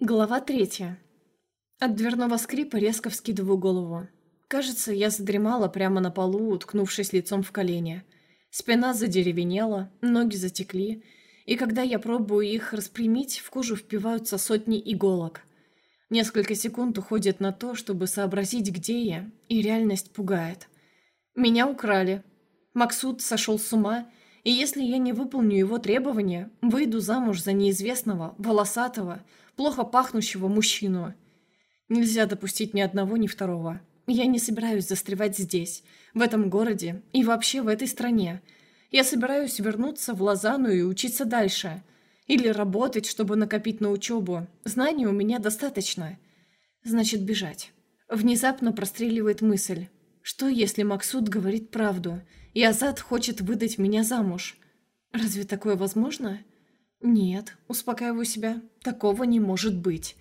Глава третья. От дверного скрипа резко вскидываю голову. Кажется, я задремала прямо на полу, уткнувшись лицом в колени. Спина задеревенела, ноги затекли, и когда я пробую их распрямить, в кожу впиваются сотни иголок. Несколько секунд уходит на то, чтобы сообразить, где я, и реальность пугает. Меня украли. Максут сошел с ума, и если я не выполню его требования, выйду замуж за неизвестного, волосатого, плохо пахнущего мужчину. Нельзя допустить ни одного, ни второго. Я не собираюсь застревать здесь, в этом городе и вообще в этой стране. Я собираюсь вернуться в Лозанну и учиться дальше. Или работать, чтобы накопить на учебу. Знаний у меня достаточно. Значит, бежать. Внезапно простреливает мысль. Что, если Максут говорит правду, и Азат хочет выдать меня замуж? Разве такое возможно? «Нет», — успокаиваю себя, — «такого не может быть».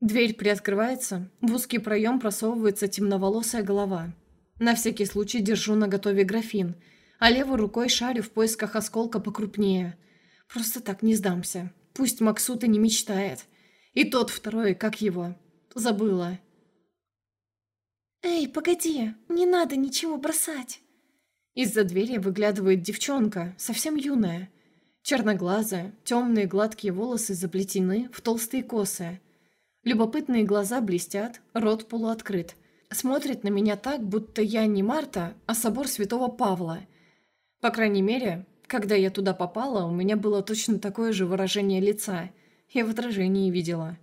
Дверь приоткрывается, в узкий проем просовывается темноволосая голова. На всякий случай держу наготове графин, а левой рукой шарю в поисках осколка покрупнее. Просто так не сдамся. Пусть Максут и не мечтает. И тот второй, как его, забыла. «Эй, погоди, не надо ничего бросать!» Из-за двери выглядывает девчонка, совсем юная. Черноглазая, темные гладкие волосы заплетены в толстые косы. Любопытные глаза блестят, рот полуоткрыт. Смотрит на меня так, будто я не Марта, а собор святого Павла. По крайней мере, когда я туда попала, у меня было точно такое же выражение лица. Я в отражении видела.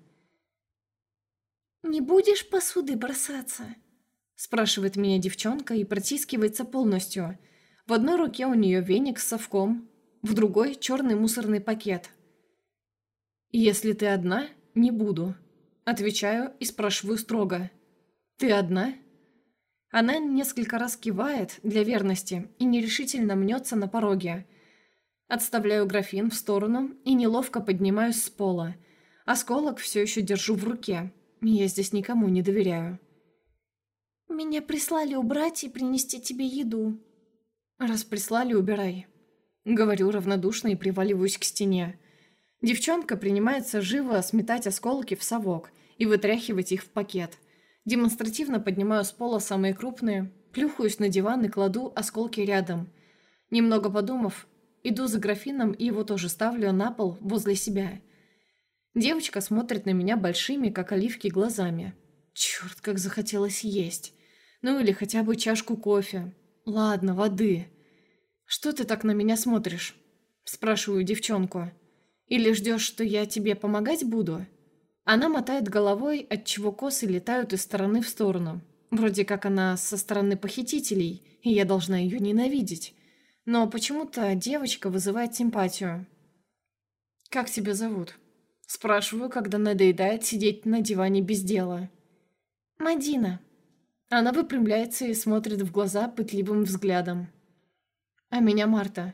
«Не будешь посуды бросаться?» Спрашивает меня девчонка и протискивается полностью. В одной руке у нее веник с совком, в другой черный мусорный пакет. «Если ты одна, не буду», – отвечаю и спрашиваю строго. «Ты одна?» Она несколько раз кивает для верности и нерешительно мнется на пороге. Отставляю графин в сторону и неловко поднимаюсь с пола. Осколок все еще держу в руке. Я здесь никому не доверяю. «Меня прислали убрать и принести тебе еду». «Раз прислали, убирай. Говорю равнодушно и приваливаюсь к стене. Девчонка принимается живо сметать осколки в совок и вытряхивать их в пакет. Демонстративно поднимаю с пола самые крупные, плюхаюсь на диван и кладу осколки рядом. Немного подумав, иду за графином и его тоже ставлю на пол возле себя. Девочка смотрит на меня большими, как оливки, глазами. Черт, как захотелось есть. Ну или хотя бы чашку кофе. Ладно, воды. «Что ты так на меня смотришь?» Спрашиваю девчонку. «Или ждешь, что я тебе помогать буду?» Она мотает головой, отчего косы летают из стороны в сторону. Вроде как она со стороны похитителей, и я должна ее ненавидеть. Но почему-то девочка вызывает симпатию. «Как тебя зовут?» Спрашиваю, когда надоедает сидеть на диване без дела. «Мадина». Она выпрямляется и смотрит в глаза пытливым взглядом. А меня Марта.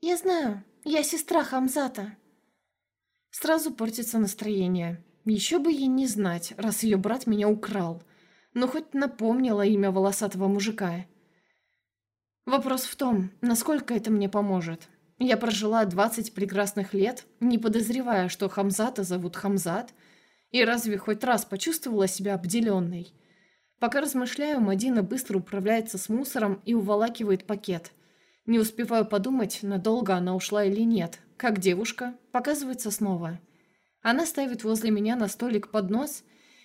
Я знаю, я сестра Хамзата. Сразу портится настроение. Еще бы ей не знать, раз ее брат меня украл. Но хоть напомнила имя волосатого мужика. Вопрос в том, насколько это мне поможет. Я прожила 20 прекрасных лет, не подозревая, что Хамзата зовут Хамзат, и разве хоть раз почувствовала себя обделенной? Пока размышляю, Мадина быстро управляется с мусором и уволакивает пакет. Не успеваю подумать, надолго она ушла или нет. Как девушка, показывается снова. Она ставит возле меня на столик поднос,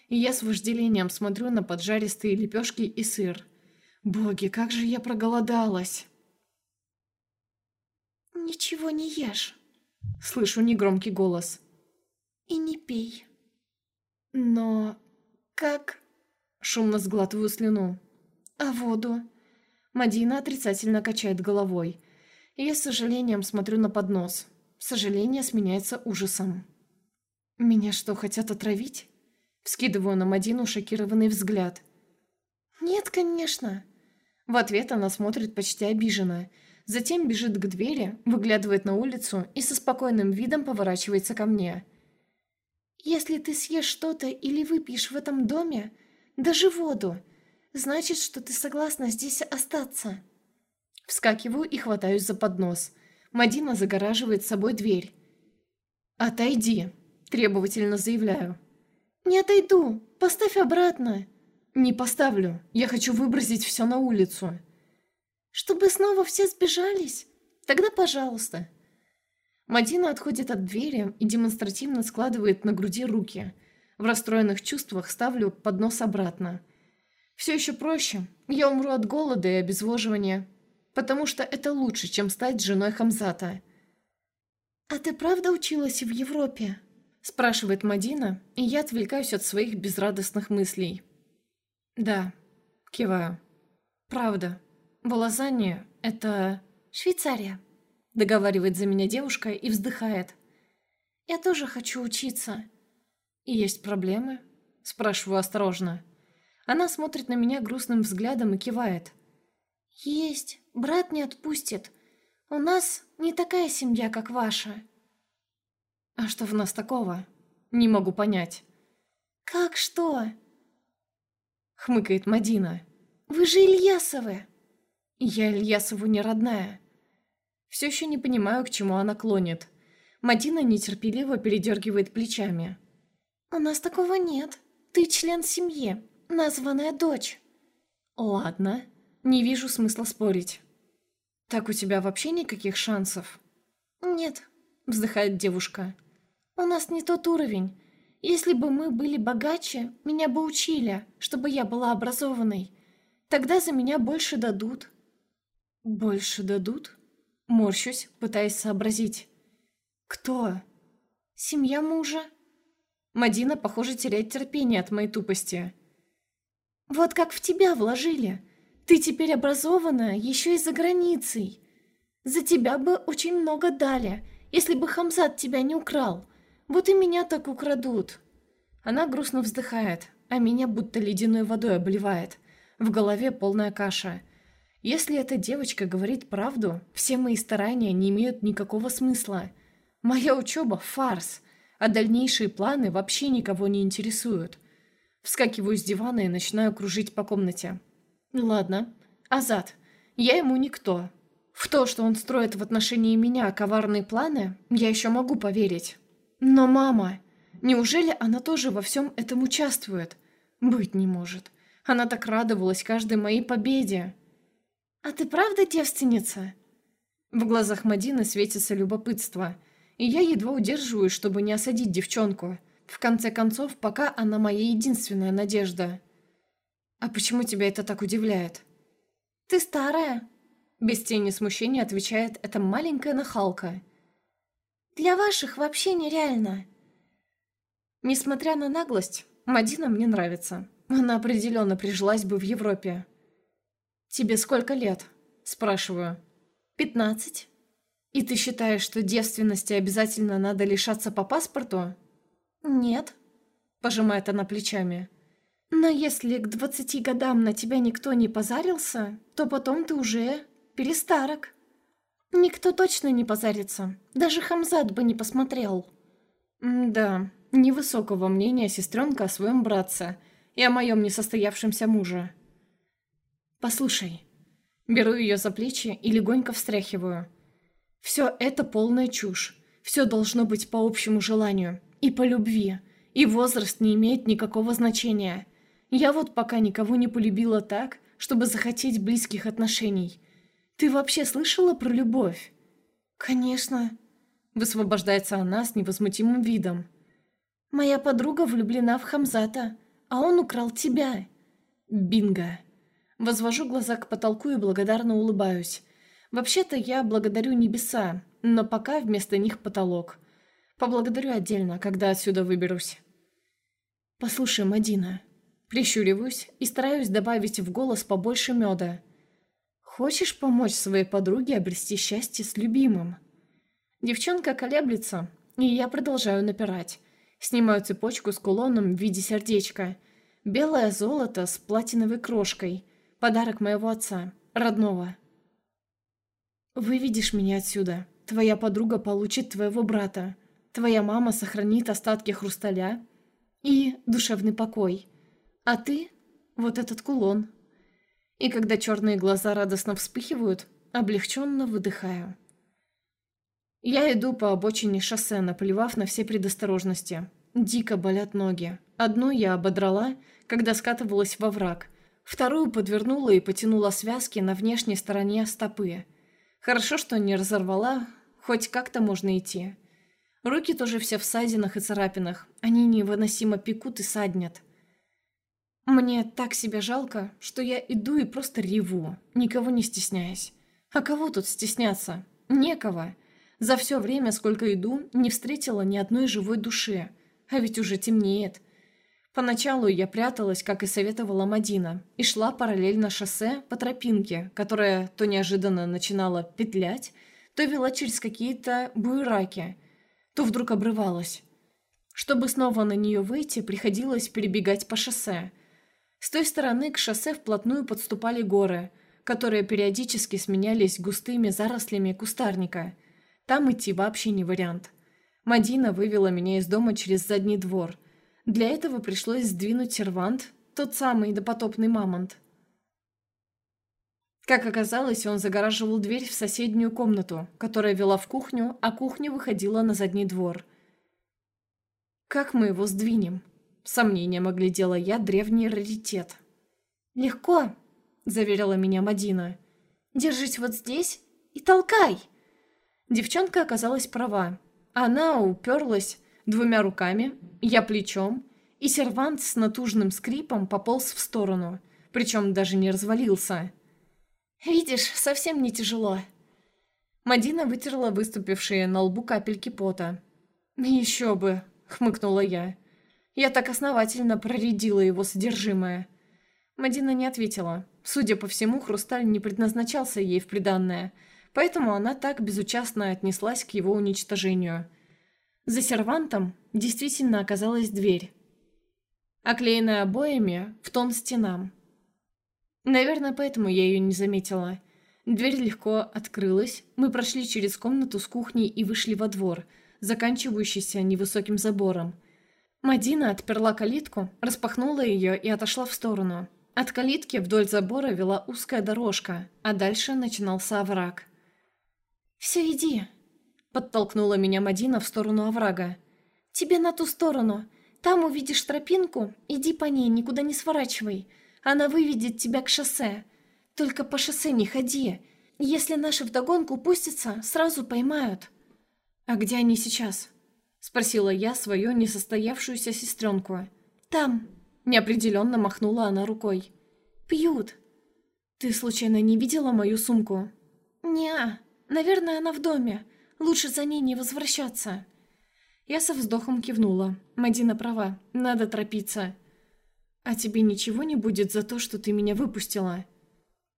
и я с вожделением смотрю на поджаристые лепешки и сыр. Боги, как же я проголодалась! «Ничего не ешь», — слышу негромкий голос. «И не пей». «Но... как...» — шумно сглатываю слюну. «А воду?» Мадина отрицательно качает головой. Я с сожалением смотрю на поднос. Сожаление сменяется ужасом. «Меня что, хотят отравить?» Вскидываю на Мадину шокированный взгляд. «Нет, конечно». В ответ она смотрит почти обиженно. Затем бежит к двери, выглядывает на улицу и со спокойным видом поворачивается ко мне. «Если ты съешь что-то или выпьешь в этом доме, даже воду, Значит, что ты согласна здесь остаться?» Вскакиваю и хватаюсь за поднос. Мадина загораживает собой дверь. «Отойди!» Требовательно заявляю. «Не отойду! Поставь обратно!» «Не поставлю. Я хочу выбросить все на улицу». «Чтобы снова все сбежались? Тогда пожалуйста». Мадина отходит от двери и демонстративно складывает на груди руки. В расстроенных чувствах ставлю поднос обратно. Все еще проще. Я умру от голода и обезвоживания. Потому что это лучше, чем стать женой Хамзата. «А ты правда училась в Европе?» Спрашивает Мадина, и я отвлекаюсь от своих безрадостных мыслей. «Да», — киваю. «Правда. В Лозанне это...» «Швейцария», — договаривает за меня девушка и вздыхает. «Я тоже хочу учиться». «И есть проблемы?» — спрашиваю осторожно. Она смотрит на меня грустным взглядом и кивает. «Есть. Брат не отпустит. У нас не такая семья, как ваша». «А что в нас такого?» «Не могу понять». «Как что?» Хмыкает Мадина. «Вы же Ильясовы!» «Я Ильясову не родная». Все еще не понимаю, к чему она клонит. Мадина нетерпеливо передергивает плечами. «У нас такого нет. Ты член семьи, названная дочь». «Ладно, не вижу смысла спорить». «Так у тебя вообще никаких шансов?» «Нет», — вздыхает девушка. «У нас не тот уровень. Если бы мы были богаче, меня бы учили, чтобы я была образованной. Тогда за меня больше дадут». «Больше дадут?» Морщусь, пытаясь сообразить. «Кто?» «Семья мужа». Мадина, похоже, теряет терпение от моей тупости. «Вот как в тебя вложили. Ты теперь образованная, еще и за границей. За тебя бы очень много дали, если бы Хамзат тебя не украл. Вот и меня так украдут». Она грустно вздыхает, а меня будто ледяной водой обливает. В голове полная каша. Если эта девочка говорит правду, все мои старания не имеют никакого смысла. Моя учеба – фарс, а дальнейшие планы вообще никого не интересуют. Вскакиваю с дивана и начинаю кружить по комнате. Ладно, Азат, я ему никто. В то, что он строит в отношении меня коварные планы, я еще могу поверить. Но мама... Неужели она тоже во всем этом участвует? Быть не может. Она так радовалась каждой моей победе. «А ты правда девственница?» В глазах Мадины светится любопытство, и я едва удерживаюсь, чтобы не осадить девчонку. В конце концов, пока она моя единственная надежда. «А почему тебя это так удивляет?» «Ты старая», — без тени смущения отвечает эта маленькая нахалка. «Для ваших вообще нереально». Несмотря на наглость, Мадина мне нравится. Она определенно прижилась бы в Европе. «Тебе сколько лет?» – спрашиваю. «Пятнадцать». «И ты считаешь, что девственности обязательно надо лишаться по паспорту?» «Нет», – пожимает она плечами. «Но если к двадцати годам на тебя никто не позарился, то потом ты уже перестарок. Никто точно не позарится, даже Хамзат бы не посмотрел». «Да, невысокого мнения сестренка о своем братце и о моем несостоявшемся муже». «Послушай». Беру ее за плечи и легонько встряхиваю. «Все это полная чушь. Все должно быть по общему желанию. И по любви. И возраст не имеет никакого значения. Я вот пока никого не полюбила так, чтобы захотеть близких отношений. Ты вообще слышала про любовь?» «Конечно», — высвобождается она с невозмутимым видом. «Моя подруга влюблена в Хамзата, а он украл тебя». «Бинго!» Возвожу глаза к потолку и благодарно улыбаюсь. Вообще-то я благодарю небеса, но пока вместо них потолок. Поблагодарю отдельно, когда отсюда выберусь. «Послушай, Мадина». Прищуриваюсь и стараюсь добавить в голос побольше меда. «Хочешь помочь своей подруге обрести счастье с любимым?» Девчонка колеблется, и я продолжаю напирать. Снимаю цепочку с кулоном в виде сердечка. Белое золото с платиновой крошкой – Подарок моего отца, родного. Выведешь меня отсюда. Твоя подруга получит твоего брата. Твоя мама сохранит остатки хрусталя и душевный покой. А ты — вот этот кулон. И когда черные глаза радостно вспыхивают, облегченно выдыхаю. Я иду по обочине шоссе, наплевав на все предосторожности. Дико болят ноги. Одну я ободрала, когда скатывалась во враг. Вторую подвернула и потянула связки на внешней стороне стопы. Хорошо, что не разорвала, хоть как-то можно идти. Руки тоже все в ссадинах и царапинах. Они невыносимо пекут и саднят. Мне так себя жалко, что я иду и просто реву, никого не стесняясь. А кого тут стесняться? Некого. За все время, сколько иду, не встретила ни одной живой души. А ведь уже темнеет. Поначалу я пряталась, как и советовала Мадина, и шла параллельно шоссе по тропинке, которая то неожиданно начинала петлять, то вела через какие-то буераки, то вдруг обрывалась. Чтобы снова на нее выйти, приходилось перебегать по шоссе. С той стороны к шоссе вплотную подступали горы, которые периодически сменялись густыми зарослями кустарника. Там идти вообще не вариант. Мадина вывела меня из дома через задний двор – для этого пришлось сдвинуть сервант, тот самый допотопный мамонт. Как оказалось, он загораживал дверь в соседнюю комнату, которая вела в кухню, а кухня выходила на задний двор. «Как мы его сдвинем?» Сомнением оглядела я древний раритет. «Легко», — заверила меня Мадина. «Держись вот здесь и толкай!» Девчонка оказалась права. Она уперлась двумя руками, я плечом, и сервант с натужным скрипом пополз в сторону, причем даже не развалился. «Видишь, совсем не тяжело». Мадина вытерла выступившие на лбу капельки пота. «Еще бы», — хмыкнула я. Я так основательно проредила его содержимое. Мадина не ответила. Судя по всему, хрусталь не предназначался ей в приданное, поэтому она так безучастно отнеслась к его уничтожению — за сервантом действительно оказалась дверь, оклеенная обоями в тон стенам. Наверное, поэтому я ее не заметила. Дверь легко открылась, мы прошли через комнату с кухней и вышли во двор, заканчивающийся невысоким забором. Мадина отперла калитку, распахнула ее и отошла в сторону. От калитки вдоль забора вела узкая дорожка, а дальше начинался овраг. «Все, иди», Подтолкнула меня Мадина в сторону оврага. «Тебе на ту сторону. Там увидишь тропинку, иди по ней, никуда не сворачивай. Она выведет тебя к шоссе. Только по шоссе не ходи. Если наши вдогонку пустятся, сразу поймают». «А где они сейчас?» Спросила я свою несостоявшуюся сестренку. «Там». Неопределенно махнула она рукой. «Пьют». «Ты случайно не видела мою сумку?» «Не, наверное, она в доме. Лучше за ней не возвращаться». Я со вздохом кивнула. Мадина права, надо торопиться. «А тебе ничего не будет за то, что ты меня выпустила?»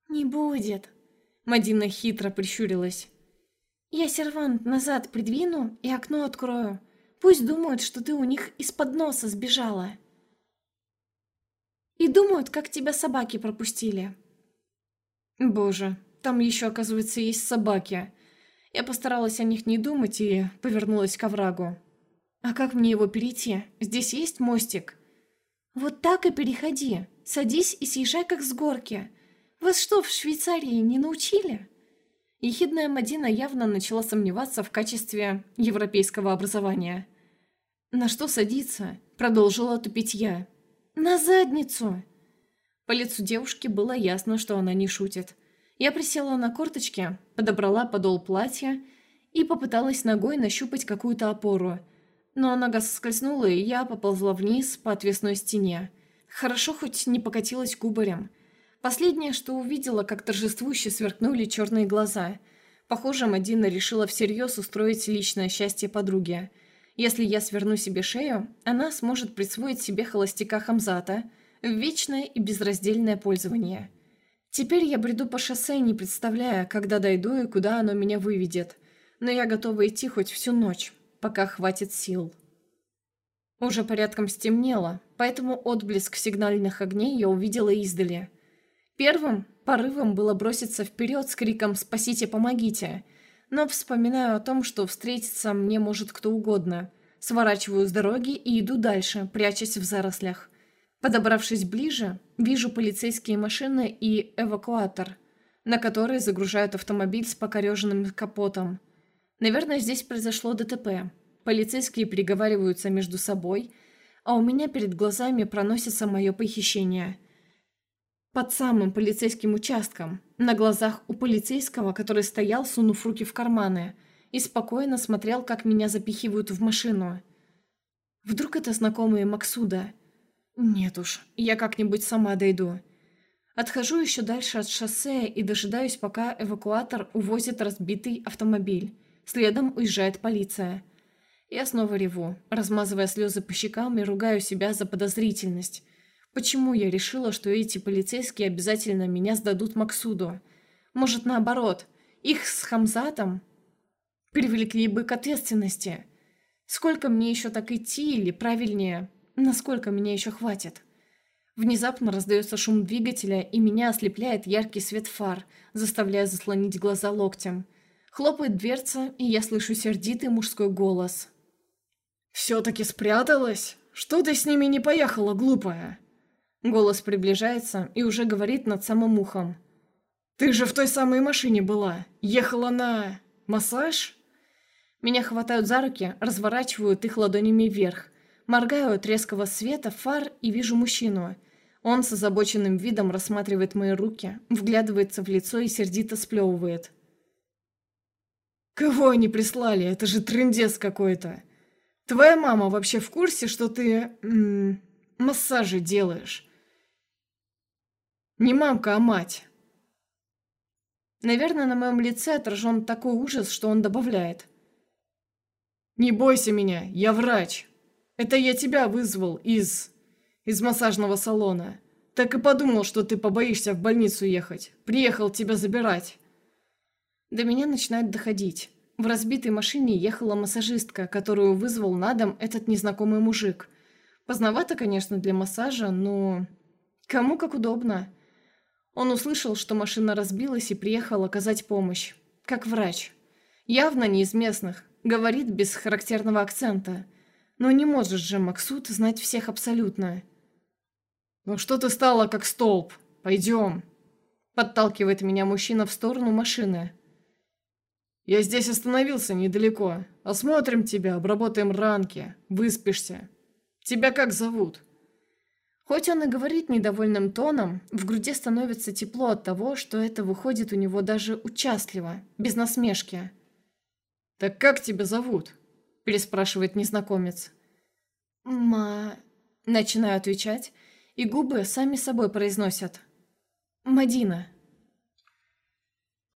«Не будет». Мадина хитро прищурилась. «Я сервант назад придвину и окно открою. Пусть думают, что ты у них из-под носа сбежала. И думают, как тебя собаки пропустили». «Боже, там еще, оказывается, есть собаки. Я постаралась о них не думать и повернулась к оврагу. «А как мне его перейти? Здесь есть мостик?» «Вот так и переходи. Садись и съезжай, как с горки. Вас что, в Швейцарии не научили?» Ехидная Мадина явно начала сомневаться в качестве европейского образования. «На что садиться?» – продолжила тупить я. «На задницу!» По лицу девушки было ясно, что она не шутит. Я присела на корточки, подобрала подол платья и попыталась ногой нащупать какую-то опору. Но нога соскользнула, и я поползла вниз по отвесной стене. Хорошо хоть не покатилась кубарем. Последнее, что увидела, как торжествующе сверкнули черные глаза. Похоже, Мадина решила всерьез устроить личное счастье подруге. Если я сверну себе шею, она сможет присвоить себе холостяка Хамзата в вечное и безраздельное пользование. Теперь я бреду по шоссе, не представляя, когда дойду и куда оно меня выведет. Но я готова идти хоть всю ночь, пока хватит сил. Уже порядком стемнело, поэтому отблеск сигнальных огней я увидела издали. Первым порывом было броситься вперед с криком «Спасите, помогите!», но вспоминаю о том, что встретиться мне может кто угодно. Сворачиваю с дороги и иду дальше, прячась в зарослях. Подобравшись ближе, вижу полицейские машины и эвакуатор, на который загружают автомобиль с покореженным капотом. Наверное, здесь произошло ДТП. Полицейские переговариваются между собой, а у меня перед глазами проносится мое похищение. Под самым полицейским участком, на глазах у полицейского, который стоял, сунув руки в карманы, и спокойно смотрел, как меня запихивают в машину. Вдруг это знакомые Максуда? Нет уж, я как-нибудь сама дойду. Отхожу еще дальше от шоссе и дожидаюсь, пока эвакуатор увозит разбитый автомобиль. Следом уезжает полиция. Я снова реву, размазывая слезы по щекам и ругаю себя за подозрительность. Почему я решила, что эти полицейские обязательно меня сдадут Максуду? Может, наоборот, их с Хамзатом привлекли бы к ответственности? Сколько мне еще так идти, или правильнее, насколько меня еще хватит? Внезапно раздается шум двигателя, и меня ослепляет яркий свет фар, заставляя заслонить глаза локтем. Хлопает дверца, и я слышу сердитый мужской голос. «Все-таки спряталась? Что ты с ними не поехала, глупая?» Голос приближается и уже говорит над самым ухом. «Ты же в той самой машине была. Ехала на... массаж?» Меня хватают за руки, разворачивают их ладонями вверх. Моргаю от резкого света фар и вижу мужчину. Он с озабоченным видом рассматривает мои руки, вглядывается в лицо и сердито сплевывает. «Кого они прислали? Это же трындец какой-то! Твоя мама вообще в курсе, что ты... М -м, массажи делаешь?» «Не мамка, а мать!» Наверное, на моем лице отражен такой ужас, что он добавляет. «Не бойся меня, я врач. Это я тебя вызвал из... из массажного салона. Так и подумал, что ты побоишься в больницу ехать. Приехал тебя забирать». До меня начинает доходить. В разбитой машине ехала массажистка, которую вызвал на дом этот незнакомый мужик. Поздновато, конечно, для массажа, но... Кому как удобно. Он услышал, что машина разбилась и приехал оказать помощь. Как врач. Явно не из местных, Говорит без характерного акцента. Но не можешь же, Максут, знать всех абсолютно. «Ну что ты стала как столб? Пойдем!» Подталкивает меня мужчина в сторону машины. «Я здесь остановился недалеко. Осмотрим тебя, обработаем ранки, выспишься. Тебя как зовут?» Хоть он и говорит недовольным тоном, в груди становится тепло от того, что это выходит у него даже участливо, без насмешки. «Так как тебя зовут?» – переспрашивает незнакомец. «Ма...» – начинаю отвечать, и губы сами собой произносят. «Мадина».